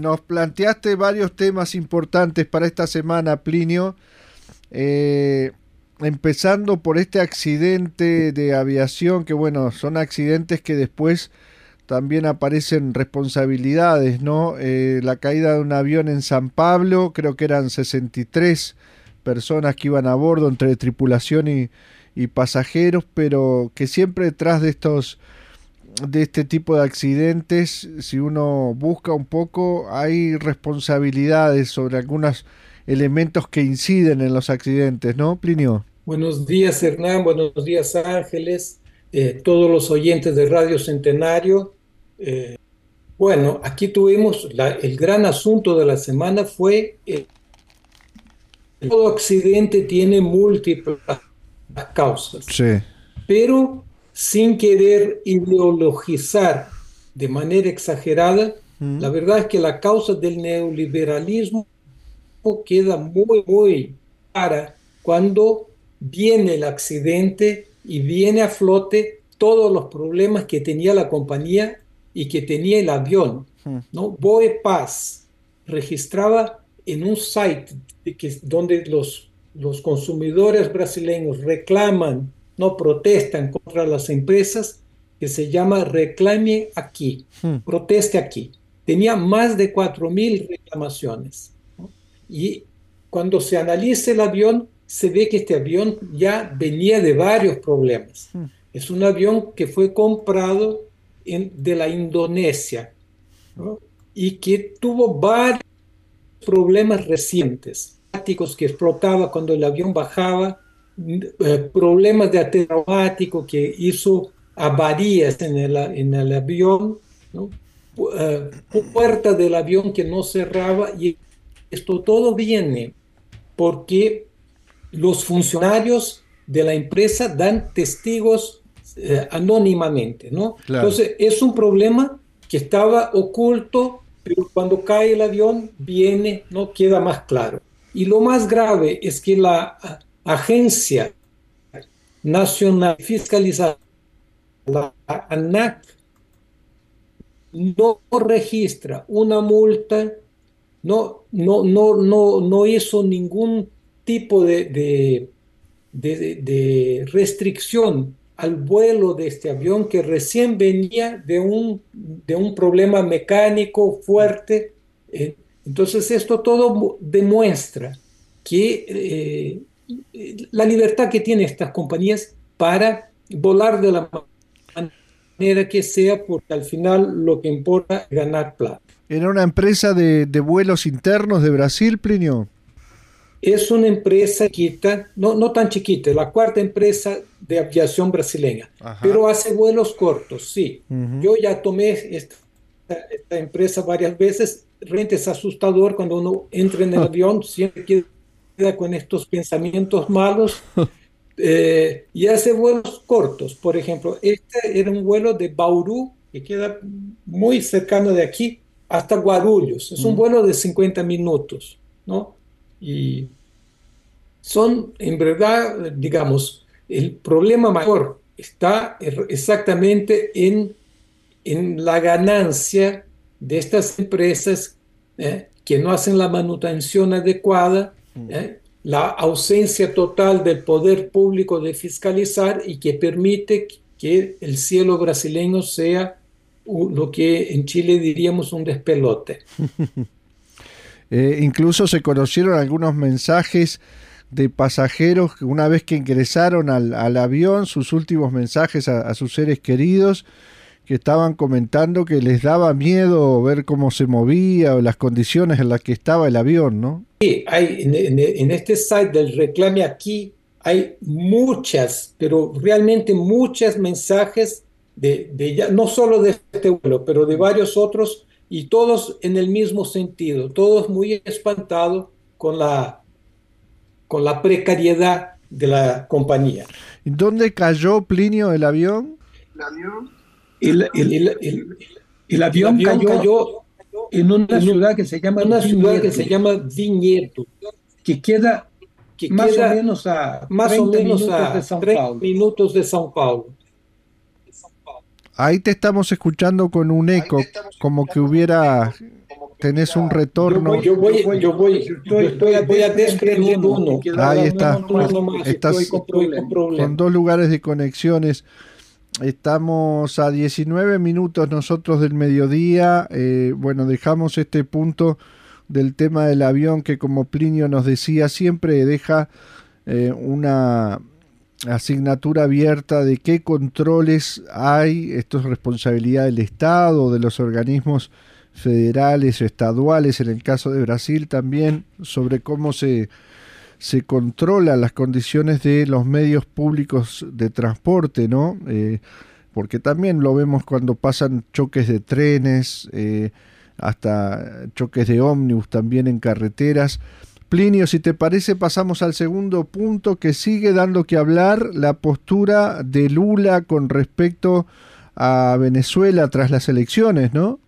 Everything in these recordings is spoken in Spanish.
Nos planteaste varios temas importantes para esta semana, Plinio. Eh, empezando por este accidente de aviación, que bueno, son accidentes que después también aparecen responsabilidades, ¿no? Eh, la caída de un avión en San Pablo, creo que eran 63 personas que iban a bordo entre tripulación y, y pasajeros, pero que siempre detrás de estos de este tipo de accidentes, si uno busca un poco, hay responsabilidades sobre algunos elementos que inciden en los accidentes, ¿no, Plinio? Buenos días, Hernán, buenos días, Ángeles, eh, todos los oyentes de Radio Centenario. Eh, bueno, aquí tuvimos el gran asunto de la semana fue eh, todo accidente tiene múltiples causas. Sí. Pero sin querer ideologizar de manera exagerada, mm. la verdad es que la causa del neoliberalismo queda muy, muy clara cuando viene el accidente y viene a flote todos los problemas que tenía la compañía y que tenía el avión. Mm. ¿no? Boe Paz registraba en un site que, donde los, los consumidores brasileños reclaman no protestan contra las empresas que se llama Reclame Aquí, hmm. proteste aquí. Tenía más de 4.000 reclamaciones. Y cuando se analiza el avión, se ve que este avión ya venía de varios problemas. Hmm. Es un avión que fue comprado en, de la Indonesia y que tuvo varios problemas recientes. que explotaba cuando el avión bajaba, eh, problemas de traumático que hizo avarías en el, en el avión, ¿no? Eh, puerta del avión que no cerraba y esto todo viene porque los funcionarios de la empresa dan testigos eh, anónimamente, ¿no? Entonces es un problema que estaba oculto, pero cuando cae el avión viene, no queda más claro. Y lo más grave es que la Agencia Nacional Fiscalizadora, la ANAC, no registra una multa, no, no, no, no, no hizo ningún tipo de, de, restricción al vuelo de este avión que recién venía de un, de un problema mecánico fuerte. Eh, entonces esto todo demuestra que eh, la libertad que tienen estas compañías para volar de la manera que sea, porque al final lo que importa es ganar plata. ¿Era una empresa de, vuelos internos de Brasil, Plinio? Es una empresa chiquita, no, no tan chiquita, la cuarta empresa de aviación brasileña, pero hace vuelos cortos, sí. Yo ya tomé esta, esta, empresa varias veces, realmente es asustador cuando uno entra en el avión, siempre quiere con estos pensamientos malos eh, y hace vuelos cortos. Por ejemplo, este era un vuelo de Bauru, que queda muy cercano de aquí, hasta Guarulhos. Es un mm. vuelo de 50 minutos, ¿no? Y son, en verdad, digamos, el problema mayor está exactamente en, en la ganancia de estas empresas ¿eh? que no hacen la manutención adecuada ¿eh? la ausencia total del poder público de fiscalizar y que permite que el cielo brasileño sea lo que en Chile diríamos un despelote. Eh, incluso se conocieron algunos mensajes de pasajeros que una vez que ingresaron al, avión, sus últimos mensajes a sus seres queridos, que estaban comentando que les daba miedo ver cómo se movía o las condiciones en las que estaba el avión, ¿no? Sí, hay, en, este site del Reclame Aquí hay muchas, pero realmente muchos mensajes de, de, no solo de este vuelo, pero de varios otros, y todos en el mismo sentido, todos muy espantados con la, con la precariedad de la compañía. ¿Dónde cayó Plinio el avión? El avión el, el, avión, cayó, en una ciudad que se llama una ciudad que se llama Viñedo, que queda que más o menos a más o menos minutos a de São Paulo. minutos de São Paulo. Ahí te estamos escuchando con un eco, como que hubiera tenés un retorno. Yo voy, yo voy, voy, a desprender uno. Ahí está. Estás con dos lugares de conexiones. Estamos a 19 minutos nosotros del mediodía. Eh, bueno, dejamos este punto del tema del avión que como Plinio nos decía siempre deja eh, una asignatura abierta de qué controles hay, esto es responsabilidad del Estado, de los organismos federales o estaduales, en el caso de Brasil también, sobre cómo se, se controlan las condiciones de los medios públicos de transporte, ¿no? Eh, porque también lo vemos cuando pasan choques de trenes, eh, hasta choques de ómnibus también en carreteras. Plinio, si te parece, pasamos al segundo punto que sigue dando que hablar, la postura de Lula con respecto a Venezuela tras las elecciones, ¿no?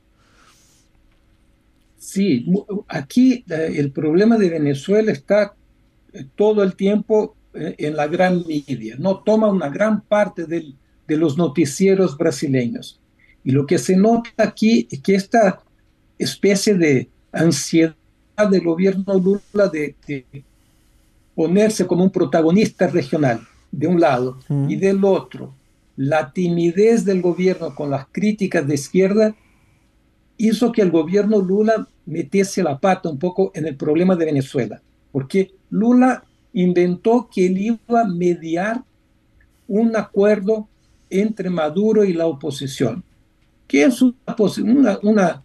Sí, aquí eh, el problema de Venezuela está todo el tiempo eh, en la gran media, no toma una gran parte de los noticieros brasileños. Y lo que se nota aquí es que esta especie de ansiedad del gobierno Lula de, ponerse como un protagonista regional, de un lado, y del otro, la timidez del gobierno con las críticas de izquierda, hizo que el gobierno Lula metiese la pata un poco en el problema de Venezuela, porque Lula inventó que él iba a mediar un acuerdo entre Maduro y la oposición, que es una,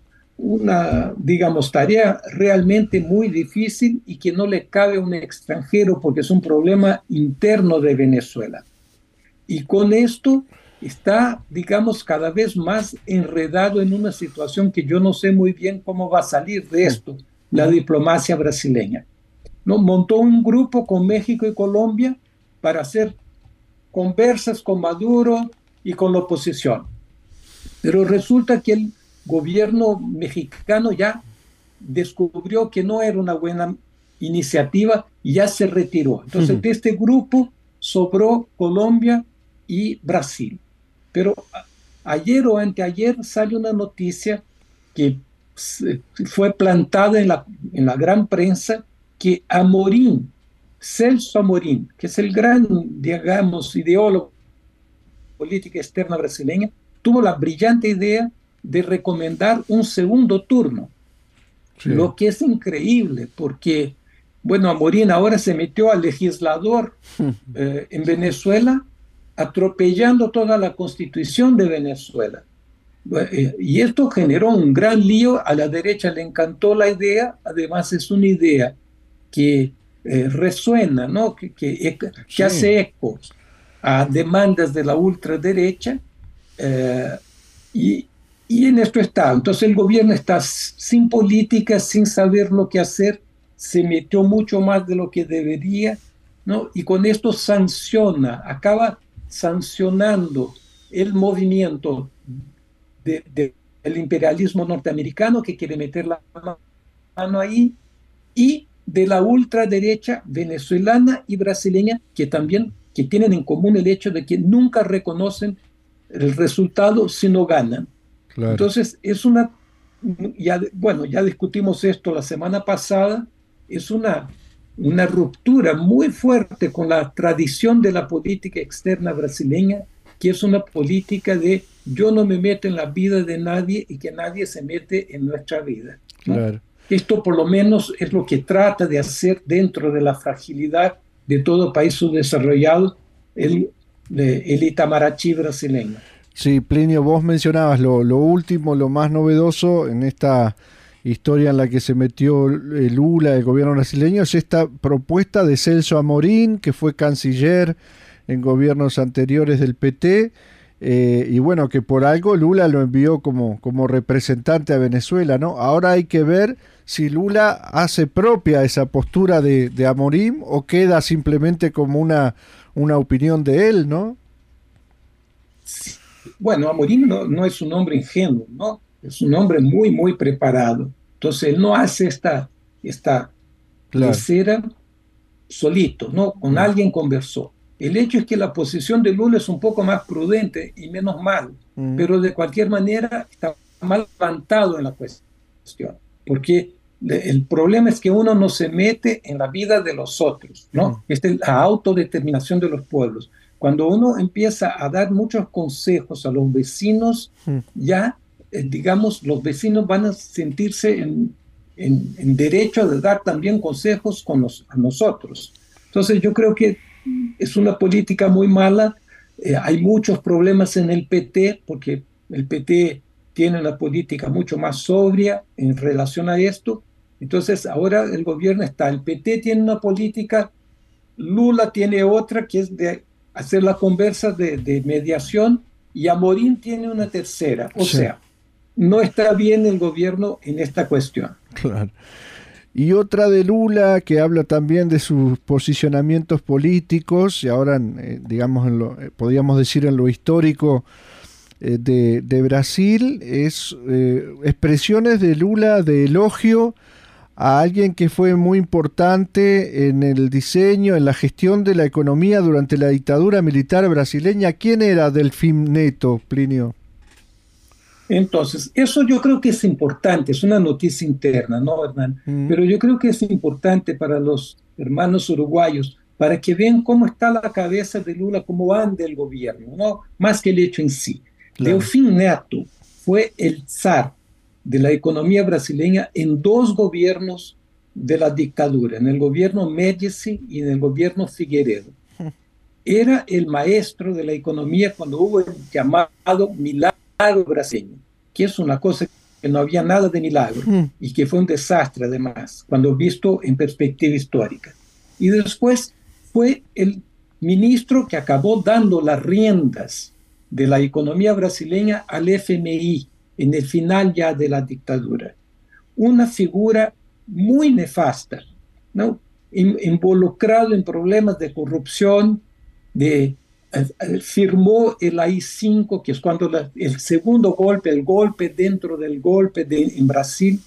digamos, tarea realmente muy difícil y que no le cabe a un extranjero porque es un problema interno de Venezuela. Y con esto está, digamos, cada vez más enredado en una situación que yo no sé muy bien cómo va a salir de esto, la diplomacia brasileña. ¿No? Montó un grupo con México y Colombia para hacer conversas con Maduro y con la oposición. Pero resulta que el gobierno mexicano ya descubrió que no era una buena iniciativa y ya se retiró. Entonces, de este grupo sobró Colombia y Brasil. Pero ayer o anteayer sale una noticia que fue plantada en la, en la gran prensa que Amorín, Celso Amorín, que es el gran, digamos, ideólogo política externa brasileña, tuvo la brillante idea de recomendar un segundo turno. Lo que es increíble, porque, bueno, Amorín ahora se metió al legislador eh, en Venezuela, atropellando toda la constitución de Venezuela. Eh, y esto generó un gran lío, a la derecha le encantó la idea, además es una idea que eh, resuena, ¿no? que, que, que hace eco a demandas de la ultraderecha, y, y en esto está. Entonces el gobierno está sin política, sin saber lo que hacer, se metió mucho más de lo que debería, ¿no? Y con esto sanciona, acaba sancionando el movimiento del imperialismo norteamericano que quiere meter la mano ahí y de la ultraderecha venezolana y brasileña que también que tienen en común el hecho de que nunca reconocen el resultado si no ganan. Entonces, es una, ya, bueno, ya discutimos esto la semana pasada, es una, una ruptura muy fuerte con la tradición de la política externa brasileña, que es una política de yo no me meto en la vida de nadie y que nadie se mete en nuestra vida. Esto por lo menos es lo que trata de hacer dentro de la fragilidad de todo país subdesarrollado el, el brasileño. Sí, Plinio, vos mencionabas lo, último, lo más novedoso en esta historia en la que se metió Lula, el gobierno brasileño, es esta propuesta de Celso Amorín, que fue canciller en gobiernos anteriores del PT, eh, y bueno, que por algo Lula lo envió como, como representante a Venezuela, ¿no? Ahora hay que ver si Lula hace propia esa postura de, de Amorín o queda simplemente como una, una opinión de él, ¿no? Bueno, Amorim no, no, es un hombre ingenuo, ¿no? Es un hombre muy, muy preparado. Entonces, él no hace esta, esta claro. solito, ¿no? Con alguien conversó. El hecho es que la posición de Lula es un poco más prudente y menos mal, mm. pero de cualquier manera está mal plantado en la cuestión. porque el problema es que uno no se mete en la vida de los otros, ¿no? Es la autodeterminación de los pueblos. Cuando uno empieza a dar muchos consejos a los vecinos, ya, eh, digamos, los vecinos van a sentirse en, en, derecho de dar también consejos con los, a nosotros. Entonces yo creo que es una política muy mala. Eh, hay muchos problemas en el PT porque el PT tiene una política mucho más sobria en relación a esto. Entonces ahora el gobierno está, el PT tiene una política, Lula tiene otra que es de hacer la conversa de, mediación y Amorín tiene una tercera. O sea, no está bien el gobierno en esta cuestión. Claro. Y otra de Lula que habla también de sus posicionamientos políticos y ahora, eh, digamos, en lo, eh, podríamos decir en lo histórico eh, de, de, Brasil, es expresiones de Lula de elogio a alguien que fue muy importante en el diseño, en la gestión de la economía durante la dictadura militar brasileña. ¿Quién era Delfín Neto, Plinio? Entonces, eso yo creo que es importante, es una noticia interna, ¿no, Hernán? Mm. Pero yo creo que es importante para los hermanos uruguayos, para que vean cómo está la cabeza de Lula, cómo anda el gobierno, ¿no? Más que el hecho en sí. Delfín Neto fue el zar de la economía brasileña en dos gobiernos de la dictadura, en el gobierno Médici y en el gobierno Figueiredo. Hmm. Era el maestro de la economía cuando hubo el llamado milagro brasileño, que es una cosa que no había nada de milagro hmm. y que fue un desastre además, cuando visto en perspectiva histórica. Y después fue el ministro que acabó dando las riendas de la economía brasileña al FMI, en el final ya de la dictadura. Una figura muy nefasta, ¿no? involucrado en problemas de corrupción, de, eh, eh, firmó el AI-5, que es cuando el segundo golpe, el golpe dentro del golpe de, en Brasil.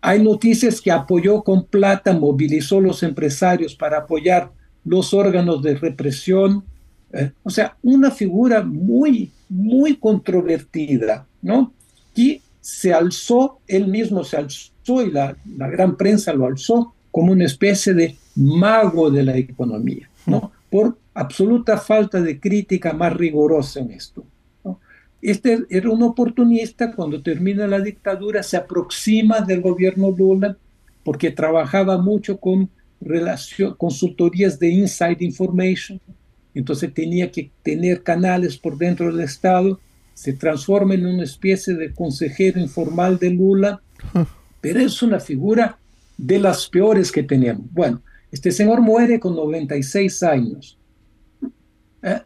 Hay noticias que apoyó con plata, movilizó los empresarios para apoyar los órganos de represión. Eh, o sea, una figura muy, muy controvertida, ¿no? Y se alzó, él mismo se alzó y la, la gran prensa lo alzó como una especie de mago de la economía, ¿no? por absoluta falta de crítica más rigurosa en esto. ¿no? Este era un oportunista, cuando termina la dictadura se aproxima del gobierno Lula porque trabajaba mucho con relación, consultorías de inside information, entonces tenía que tener canales por dentro del Estado se transforma en una especie de consejero informal de Lula, pero es una figura de las peores que tenemos. Bueno, este señor muere con 96 años. ¿eh?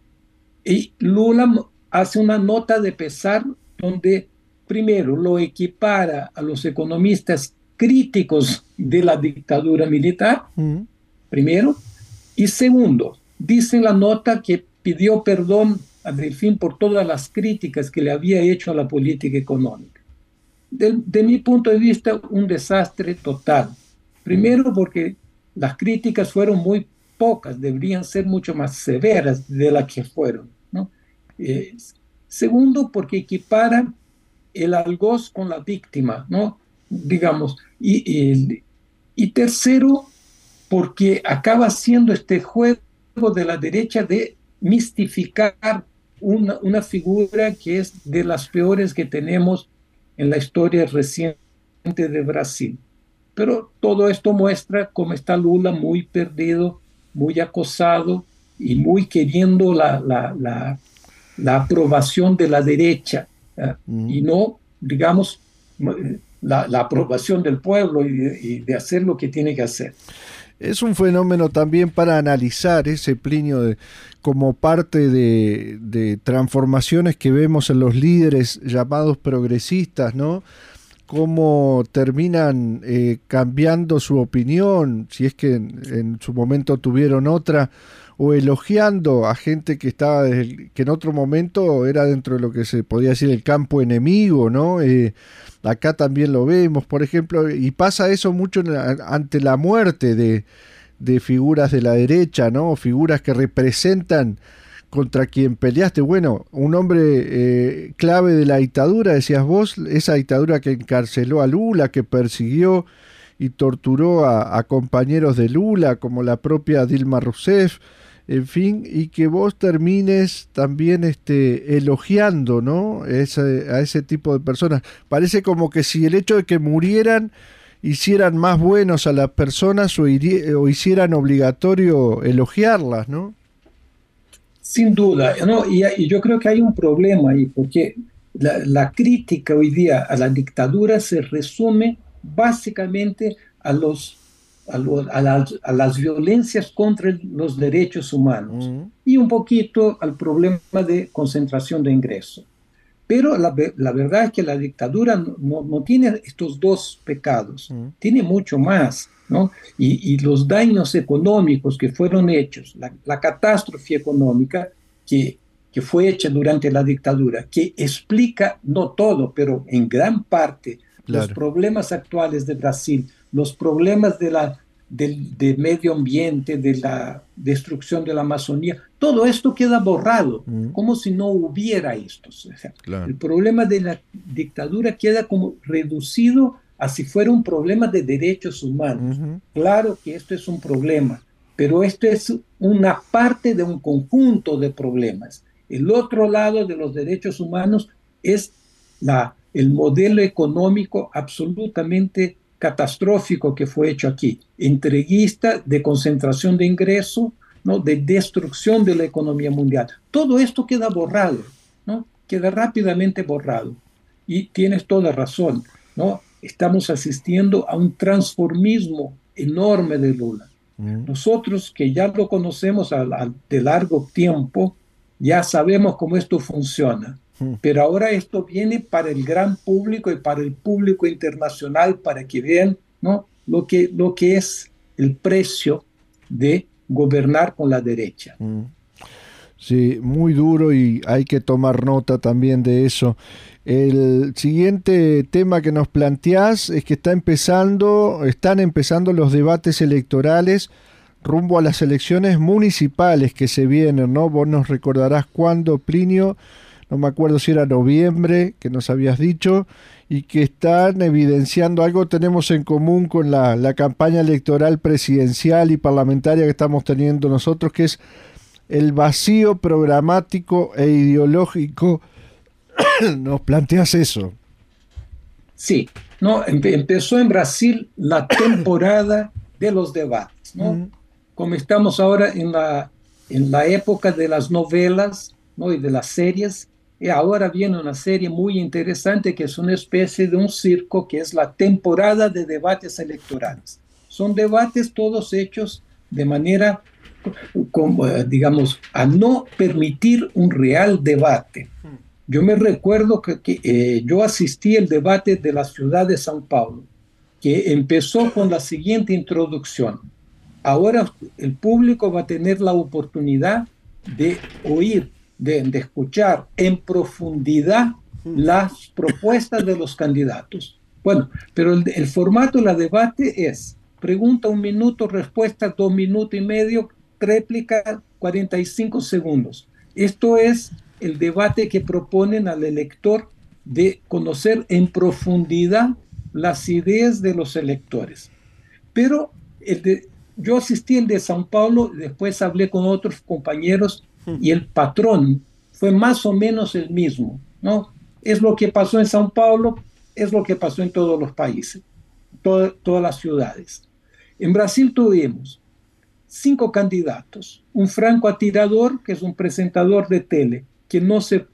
Y Lula hace una nota de pesar donde primero lo equipara a los economistas críticos de la dictadura militar, primero, y segundo, dice en la nota que pidió perdón a Delfín por todas las críticas que le había hecho a la política económica. De, mi punto de vista, un desastre total. Primero porque las críticas fueron muy pocas, deberían ser mucho más severas de las que fueron. ¿no? Eh, segundo, porque equipara el algoz con la víctima, ¿no? digamos. Y, y tercero, porque acaba siendo este juego de la derecha de mistificar una, figura que es de las peores que tenemos en la historia reciente de Brasil. Pero todo esto muestra cómo está Lula muy perdido, muy acosado y muy queriendo la, la, la, aprobación de la derecha mm. y no, digamos, la, aprobación del pueblo y de hacer lo que tiene que hacer es un fenómeno también para analizar ese Plinio de, como parte de, transformaciones que vemos en los líderes llamados progresistas, ¿no? Cómo terminan eh, cambiando su opinión, si es que en, su momento tuvieron otra, o elogiando a gente que estaba que en otro momento era dentro de lo que se podía decir el campo enemigo, ¿no? Eh, acá también lo vemos, por ejemplo, y pasa eso mucho ante la muerte de, de, figuras de la derecha, ¿no? Figuras que representan contra quien peleaste, bueno, un hombre eh, clave de la dictadura, decías vos, esa dictadura que encarceló a Lula, que persiguió y torturó a, compañeros de Lula, como la propia Dilma Rousseff, en fin, y que vos termines también este, elogiando ¿no? A ese tipo de personas. Parece como que si el hecho de que murieran hicieran más buenos a las personas o, o hicieran obligatorio elogiarlas, ¿no? Sin duda, ¿no? Y, yo creo que hay un problema ahí, porque la, crítica hoy día a la dictadura se resume básicamente a, los, a, las, a las, violencias contra los derechos humanos y un poquito al problema de concentración de ingresos. Pero la, verdad es que la dictadura no, no, tiene estos dos pecados, tiene mucho más. ¿no? Y, los daños económicos que fueron hechos, la, catástrofe económica que, que fue hecha durante la dictadura, que explica, no todo, pero en gran parte, los problemas actuales de Brasil, los problemas de la, del, medio ambiente, de la destrucción de la Amazonía, todo esto queda borrado, como si no hubiera esto. El problema de la dictadura queda como reducido a si fuera un problema de derechos humanos. Claro que esto es un problema, pero esto es una parte de un conjunto de problemas. El otro lado de los derechos humanos es la, el modelo económico absolutamente catastrófico que fue hecho aquí, entreguista de concentración de ingresos, ¿no? de destrucción de la economía mundial. Todo esto queda borrado, ¿no? queda rápidamente borrado. Y tienes toda razón, ¿no? estamos asistiendo a un transformismo enorme de Lula. Mm. Nosotros que ya lo conocemos de largo tiempo, ya sabemos cómo esto funciona. Pero ahora esto viene para el gran público y para el público internacional para que vean ¿no? lo, que, lo que es el precio de gobernar con la derecha. Sí, muy duro y hay que tomar nota también de eso. El siguiente tema que nos planteás es que está empezando, están empezando los debates electorales rumbo a las elecciones municipales que se vienen, ¿no? Vos nos recordarás cuándo, Plinio, no me acuerdo si era noviembre, que nos habías dicho, y que están evidenciando algo tenemos en común con la, la campaña electoral presidencial y parlamentaria que estamos teniendo nosotros, que es el vacío programático e ideológico. ¿Nos planteas eso? Sí, no, empezó en Brasil la temporada de los debates, ¿no? Como estamos ahora en la, en la época de las novelas ¿no? y de las series, y ahora viene una serie muy interesante que es una especie de un circo que es la temporada de debates electorales. Son debates todos hechos de manera, como, eh, digamos, a no permitir un real debate. Yo me recuerdo que, eh, yo asistí al debate de la ciudad de São Paulo, que empezó con la siguiente introducción. Ahora el público va a tener la oportunidad de oír de, escuchar en profundidad las propuestas de los candidatos. Bueno, pero el, formato de la debate es pregunta un minuto, respuesta dos minutos y medio, réplica 45 segundos. Esto es el debate que proponen al elector de conocer en profundidad las ideas de los electores. Pero el de, yo asistí al de San Paulo, después hablé con otros compañeros y el patrón fue más o menos el mismo, ¿no? Es lo que pasó en Sao Paulo, es lo que pasó en todos los países, todas las ciudades. En Brasil tuvimos cinco candidatos, un franco atirador, que es un presentador de tele, que no se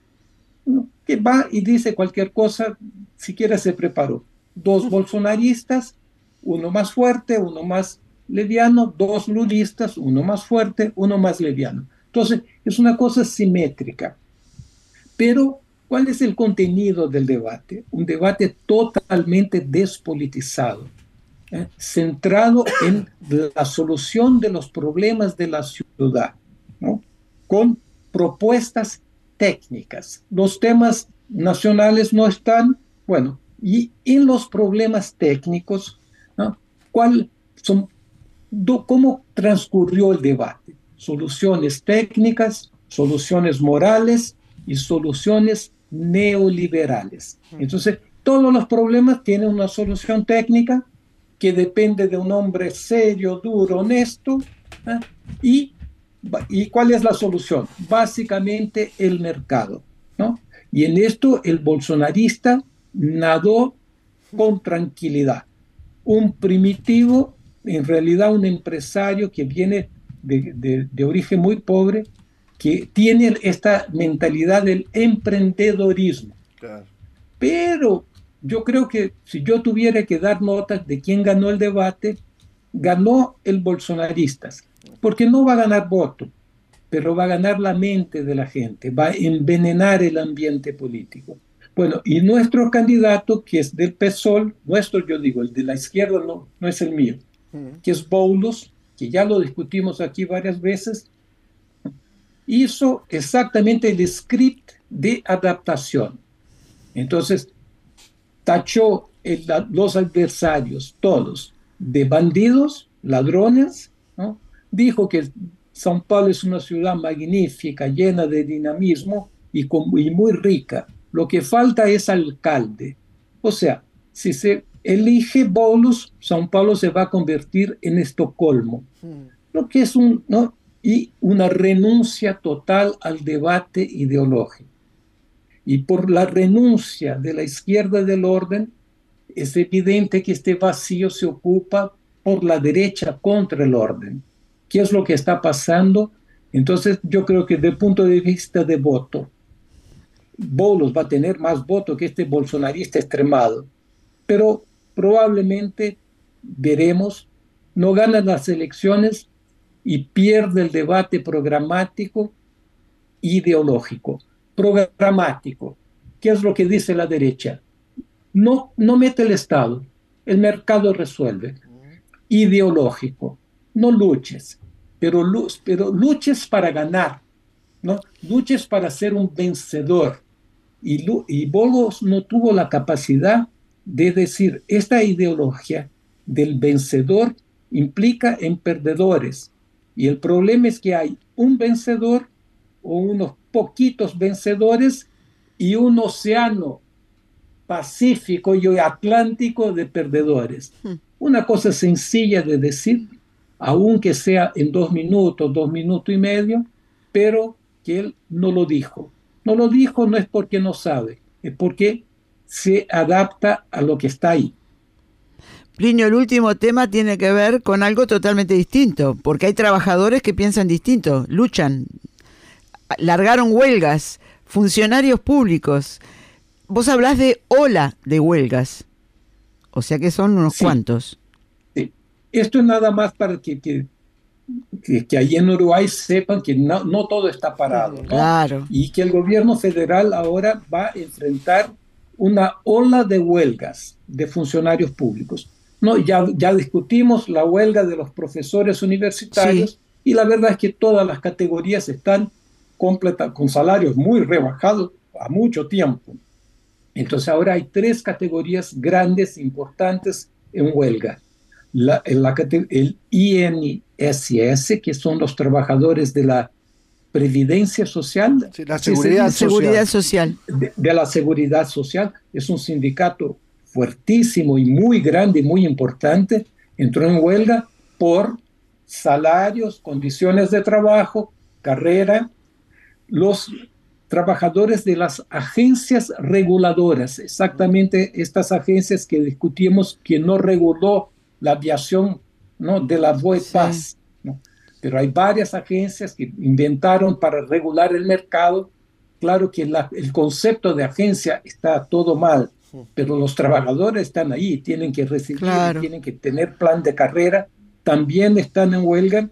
que va y dice cualquier cosa, siquiera se preparó. Dos bolsonaristas, uno más fuerte, uno más leviano, dos lulistas, uno más fuerte, uno más leviano. Entonces, es una cosa simétrica. Pero, ¿cuál es el contenido del debate? Un debate totalmente despolitizado, ¿eh? centrado en la solución de los problemas de la ciudad, con propuestas técnicas. Los temas nacionales no están, bueno, y en los problemas técnicos, ¿cuál son, ¿cómo transcurrió el debate? Soluciones técnicas, soluciones morales y soluciones neoliberales. Entonces, todos los problemas tienen una solución técnica que depende de un hombre serio, duro, honesto. ¿eh? Y, ¿Y cuál es la solución? Básicamente el mercado. ¿no? Y en esto el bolsonarista nadó con tranquilidad. Un primitivo, en realidad un empresario que viene de, de origen muy pobre, que tiene esta mentalidad del emprendedorismo. Pero yo creo que si yo tuviera que dar notas de quién ganó el debate, ganó el bolsonaristas, porque no va a ganar voto, pero va a ganar la mente de la gente, va a envenenar el ambiente político. Bueno, y nuestro candidato, que es del PSOL, nuestro, yo digo, el de la izquierda no, no es el mío, que es Boulos, que ya lo discutimos aquí varias veces, hizo exactamente el script de adaptación. Entonces, tachó los adversarios, todos, de bandidos, ladrones, dijo que São Paulo es una ciudad magnífica, llena de dinamismo y, y muy rica. Lo que falta es alcalde. O sea, si se elige Bolus, São Paulo se va a convertir en Estocolmo. Hmm. Lo que es un, ¿no? y una renuncia total al debate ideológico. Y por la renuncia de la izquierda del orden, es evidente que este vacío se ocupa por la derecha contra el orden. ¿Qué es lo que está pasando? Entonces yo creo que desde el punto de vista de voto, Bolos va a tener más votos que este bolsonarista extremado, pero probablemente veremos, no ganan las elecciones y pierde el debate programático ideológico. Programático, ¿qué es lo que dice la derecha? No, no mete el Estado, el mercado resuelve. Ideológico, no luches, pero, pero luches para ganar, ¿no? luches para ser un vencedor. Y, y Bolos no tuvo la capacidad de decir, esta ideología del vencedor implica en perdedores, y el problema es que hay un vencedor o unos poquitos vencedores y un océano pacífico y atlántico de perdedores. Hmm. Una cosa sencilla de decir, aunque sea en dos minutos, dos minutos y medio, pero que él no lo dijo. No lo dijo no es porque no sabe, es porque se adapta a lo que está ahí. Plinio, el último tema tiene que ver con algo totalmente distinto, porque hay trabajadores que piensan distinto, luchan, largaron huelgas, funcionarios públicos. Vos hablás de ola de huelgas, o sea que son unos cuantos. Sí. Esto es nada más para que, que, que, ahí en Uruguay sepan que no, no todo está parado, Claro. Y que el gobierno federal ahora va a enfrentar una ola de huelgas de funcionarios públicos. No, ya, ya discutimos la huelga de los profesores universitarios y la verdad es que todas las categorías están completa, con salarios muy rebajados a mucho tiempo. Entonces ahora hay tres categorías grandes, importantes en huelga. La, el INSS, que son los trabajadores de la Previdencia Social. la seguridad, seguridad social. de, la seguridad social. Es un sindicato fuertísimo y muy grande y muy importante, entró en huelga por salarios, condiciones de trabajo, carrera. Los trabajadores de las agencias reguladoras, exactamente estas agencias que discutimos que no reguló la aviación ¿no? de la VOEPAS. ¿no? Pero hay varias agencias que inventaron para regular el mercado. Claro que el concepto de agencia está todo mal, pero los trabajadores están ahí, tienen que recibir, tienen que tener plan de carrera, también están en huelga.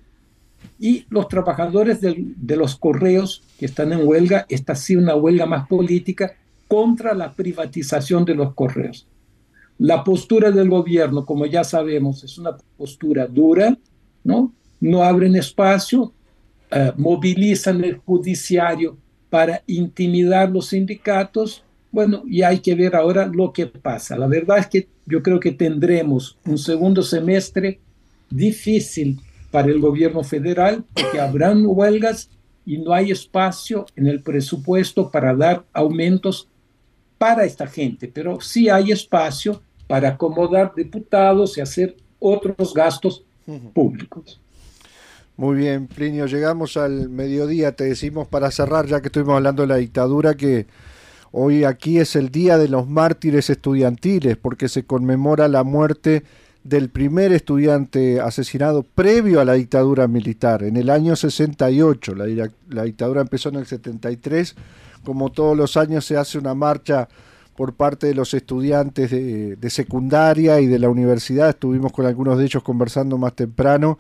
Y los trabajadores de los correos que están en huelga, esta sí una huelga más política contra la privatización de los correos. La postura del gobierno, como ya sabemos, es una postura dura, ¿no? No abren espacio, eh, movilizan el judiciario para intimidar los sindicatos bueno, y hay que ver ahora lo que pasa. La verdad es que yo creo que tendremos un segundo semestre difícil para el gobierno federal, porque habrán huelgas y no hay espacio en el presupuesto para dar aumentos para esta gente, pero sí hay espacio para acomodar diputados y hacer otros gastos públicos. Muy bien, Plinio, llegamos al mediodía, te decimos para cerrar, ya que estuvimos hablando de la dictadura, que hoy aquí es el Día de los Mártires Estudiantiles, porque se conmemora la muerte del primer estudiante asesinado previo a la dictadura militar, en el año 68. La, la, dictadura empezó en el 73. Como todos los años se hace una marcha por parte de los estudiantes de, secundaria y de la universidad. Estuvimos con algunos de ellos conversando más temprano.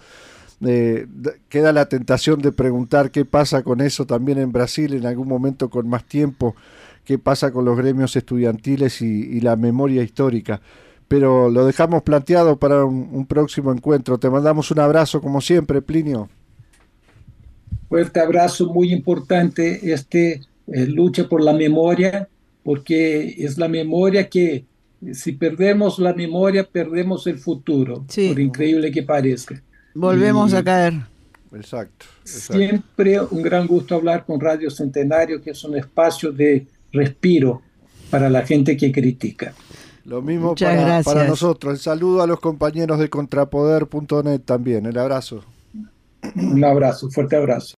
Eh, queda la tentación de preguntar qué pasa con eso también en Brasil en algún momento con más tiempo, qué pasa con los gremios estudiantiles y la memoria histórica pero lo dejamos planteado para un, próximo encuentro. Te mandamos un abrazo como siempre, Plinio. Fuerte abrazo, muy importante este eh, lucha por la memoria, porque es la memoria que si perdemos la memoria, perdemos el futuro, por increíble que parezca. Volvemos a caer. Exacto, exacto, Siempre un gran gusto hablar con Radio Centenario, que es un espacio de respiro para la gente que critica. Lo mismo para, para, nosotros. El saludo a los compañeros de contrapoder.net también. El abrazo. Un abrazo, fuerte abrazo.